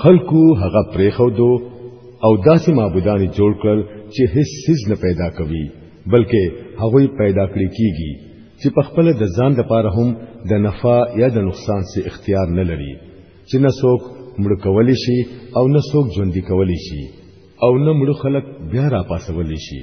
خلکو هغه پرېخو دو او داسې معبودانی جوړ کړ چې هیڅ سیز نه پیدا کوي بلکې هغه پیدا کړی کیږي چې په خپل د ځان لپاره هم د نفع یا د نقصان سي اختیار نه لري چې نه څوک مړ کولی شي او نه څوک ژوندۍ کولی شي او نه مړ خلک بیا را پاسولی شي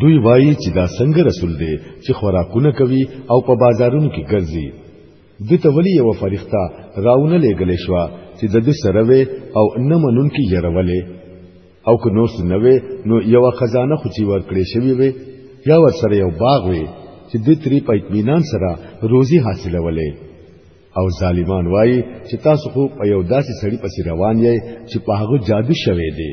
دوی وایي چې دا څنګه رسول دی چې خوراکونه کوي او په بازارونو کې ګرځي د ته ولی یو فرښتہ راونه لګلې شو چې د دې سره وې او نه منون کې يرولې او که نور څه نه وې نو یو خزانه خو چې ورکړې شوی وې یا ور سره یو باغ وې چې د تری په اطمینان سره روزي حاصلولې او ظالمان وایي چې تاسو خو په یو داسې سړی پسې روان یې چې په هغه جادو شوي دي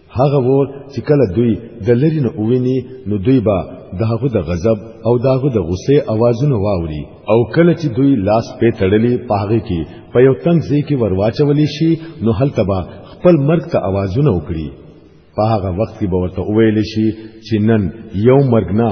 هغه ور چې کله دوی د لری نه وویني نو دوی به داغه د غضب او داغه د غصې اوازونه واوري او کله چې دوی لاس په تړلې پاغه کې په یو تنګ ځای کې ورواچولې شي نو هلته به خپل مرګ ته اوازونه وکړي په هغه وخت کې به ورته وویل شي چې نن یو مرګ نه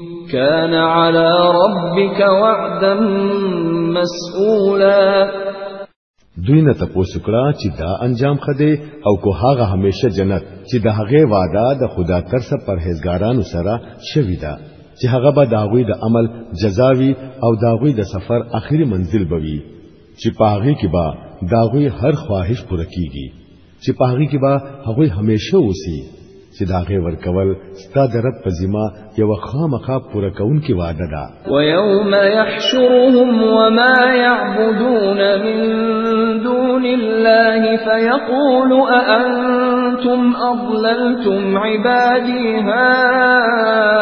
كان على ربك وعدا مسئولا دوی نه تاسو کړه چې دا انجام خده او کو هغه همیشه جنت چې د هغه وعده د خدا تر سره پرهیزګارانو سره شوی دا چې هغه به داوی د عمل جزاوي او داوی د سفر اخري منزل بوي چې پاغي کې با داوی هر خواهش پوره کیږي چې په هغه کې به هغه همیشه اوسي چې دا غي ورکول ستا د رب په ذمہ یو خامخا پوره کون کې وعده ده و یوم یحشرهم وما يعبدون من دون الله فيقول أأنتم أضللتم عبادي هؤلاء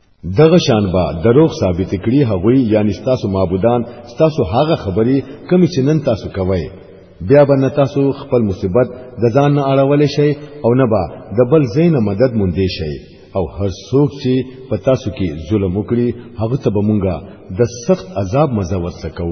دغه شان با دروغ ثابت کړي هغوی یعنی تاسو معبودان تاسو هغه خبري کمی چې نن تاسو کوي بیا به تاسو خپل مصیبت د ځان نه اړول شي او نه با د بل زین مدد مونږ دی شي او هر څوک چې په تاسو کې ظلم وکړي هغه ته به مونږه د سخت عذاب مزه ورسکو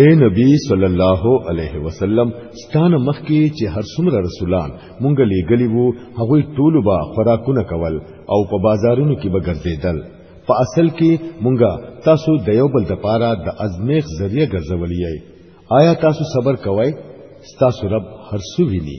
اے نبی صلی الله علیه وسلم ستانه مخکې چې هر څومره رسولان مونږ لېګلی وو هغه ټول به خوراکونه کول او په بازارونو کې به ګرځېدل په اصل کې مونږ تاسو د یو بل د پاره د ازمیخ ذریعہ ګرځولې آیا تاسو صبر کوئ ستاسو رب هر څه ویني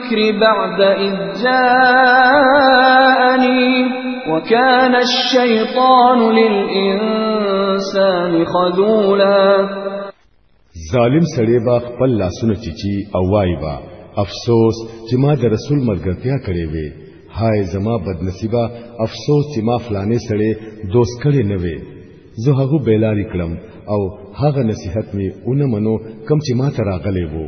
الذكر بعد إذ جاءني وكان الشيطان للإنسان خذولا ظالم سړی با خپل لاسونه چیچی او وای با افسوس چې ما د رسول مرګتیا کړې وې هاي زما بدنصیبه افسوس چې ما فلانه سړی دوست کړې نه وې زه هغه بیلاری کړم او هغه نصیحت می اونمنو کم چې ما تراغلې وو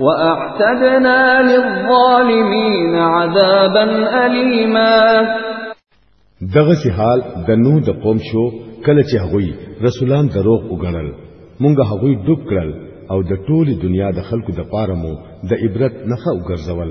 واعتدنا للظالمين عذابا اليما دغه سي حال د نو د قوم شو کله چې هغوی رسولان دروغ وګڼل مونږ هغوی ډوب کړل او د ټولي دنیا د خلکو د پاره مو د عبرت نخه وګرځول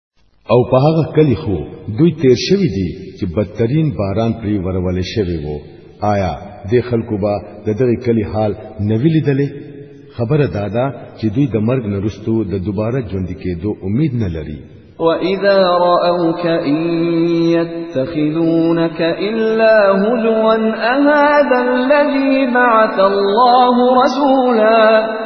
او په هغه کلی خو دوی تیر شوی دي چې بدترین باران پرې ورول شوی وو آیا د خلکو به د دغه کلی حال نوی لیدلې خبره دادا چې دوی د مرګ نرستو د دوباره ژوند کېدو امید نه لري وَإِذَا رَأَوْكَ إِن يَتَّخِذُونَكَ إِلَّا هُزُوًا أَهَذَا الَّذِي بَعَثَ اللَّهُ رَسُولًا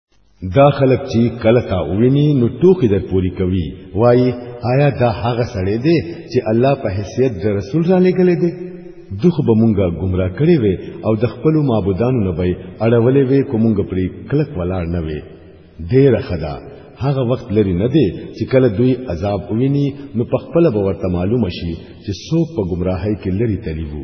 دا خلک چې کله تا وویني نو ټوکی در پوری کوي وایي آیا دا هغه سړی دی چې الله په حیثیت د رسول را لګلې دی دغه به مونږه گمراه کړي وي او د خپل معبودانو نه به اړولې وي کومګ پرې کلک ولاړ نه وي ډیر خدا هغه وخت لري نه دی چې کله دوی عذاب وویني نو په خپل به ورته معلوم شي چې څوک په گمراهۍ کې لري تلی وو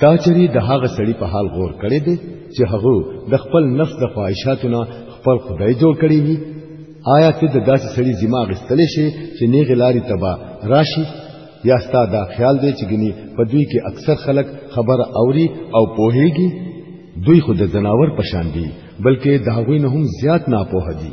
تا چری د هغه سړی په حال غور کړی دی چې هغه د خپل نفس د خواهشاتونه خپل خدای جوړ کړی وي آیا ته د داسې سړی ذمہ غستلی شي چې نه غلاري تبا راشي یا ستا دا خیال دی چې ګني په دوی کې اکثر خلک خبر اوري او پوهیږي دوی خود د زناور پشان دي بلکې د هغوی نه هم زیات ناپوه دي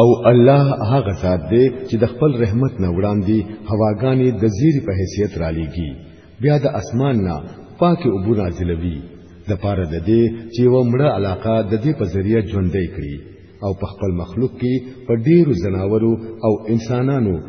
او الله هغه ذات دی چې د خپل رحمت نه وړاندې هواګانې د زیری په حیثیت را لېږي بیا د اسمان نه پاکه اوبو نازلوي د پاره د دې چې و مړه علاقه د دې په ذریعہ ژوندۍ کړي او په خپل مخلوق کې په ډیرو زناورو او انسانانو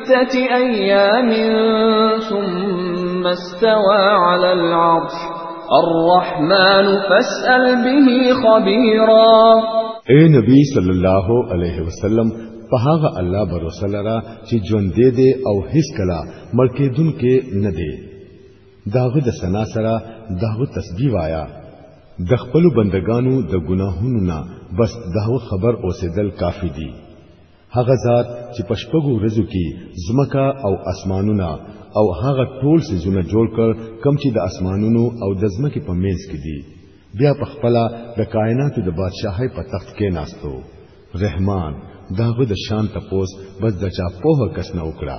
ستة أيام ثم استوى على العرش الرحمن فاسأل به خبيرا اے نبی صلی الله علیه وسلم په هغه الله باور لره چې ژوند دې دې او هیڅ کله ملکې دن کې نه دی داغه د سنا سره داغه تسبیح وایا د خپل بندگانو د ګناهونو نه بس داغه خبر اوسېدل کافی دی هغه ذات چې په شپږو ورځو کې ځمکه او اسمانونه او هغه ټول سيزونه جوړ کړ کم چې د اسمانونو او د ځمکې په منځ کې دي بیا په خپل د کائناتو د بادشاهي په تخت کې ناستو رحمان داغه د شان تپوس بس د چا په کس نه وکړه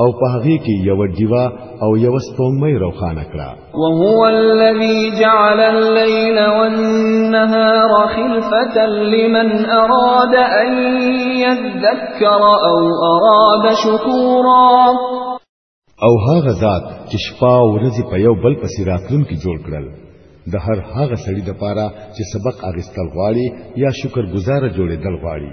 او په هغه کې یو دیوا او یو سپوږمۍ روښانه کړه وهو الذي جعل الليل والنهار خلفة لمن اراد ان يذكر او اراد شكورا او هغه ذات چې شپه او ورځ په یو بل پسې راتلونکي جوړ کړل د هر هغه سړي د پاره چې سبق اغستل غواړي یا شکر گزار جوړېدل غواړي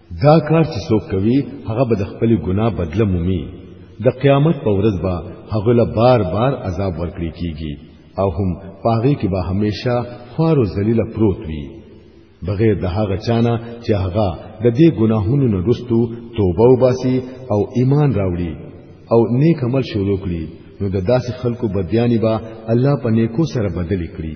دا کار چې څوک کوي هغه به د خپل ګناه بدله مومي د قیامت په ورځ به هغه له بار بار عذاب ورکړي کیږي او هم پاغي کې به همیشه خوار او ذلیل پروت وي بغیر د هغه چانه چې هغه د دې ګناهونو نه رستو توبه وباسي او ایمان راوړي او نیک عمل شروع کړي نو د داسې خلکو بدیانی به با الله په نیکو سره بدلی کړي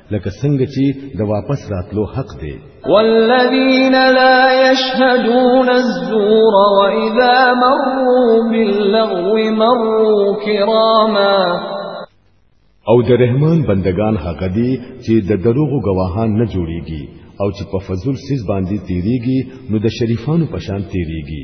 لکه څنګه چې د واپس راتلو حق دی والذین لا یشهدون الزور واذا مروا باللغو مروا کراما او د رحمان بندگان هغه دي چې د دروغو گواهان نه جوړيږي او چې په فضل سیس باندې تیریږي نو د شریفانو پشان تیریږي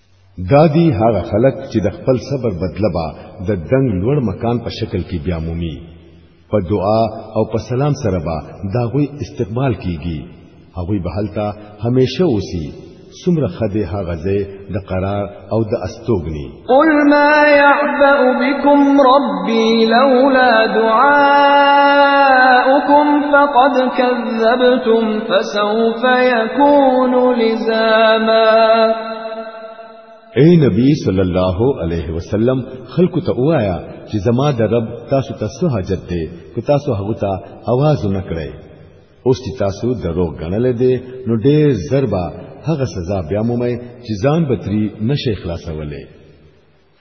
دا دی هغه خلک چې د خپل صبر بدله به د دنګ لوړ مکان په شکل کې بیا مومي په دعا او په سلام سره به دا غوي استقبال کیږي هغه به هلته همیشه اوسي سمره خده ها غزه د قرار او د استوګنی قل ما يعبأ بكم ربي لولا دعاؤكم فقد كذبتم فسوف يكون لزاما اے نبی صلی الله علیه وسلم خلق ته وایا چې زما د رب تاسو ته څه حاجت دی که تاسو هغه ته आवाज نه کړئ اوس چې تاسو دروغ غنل دي نو ډېر ضربه هغه سزا بیا مومئ چې ځان بتري نشي خلاصولې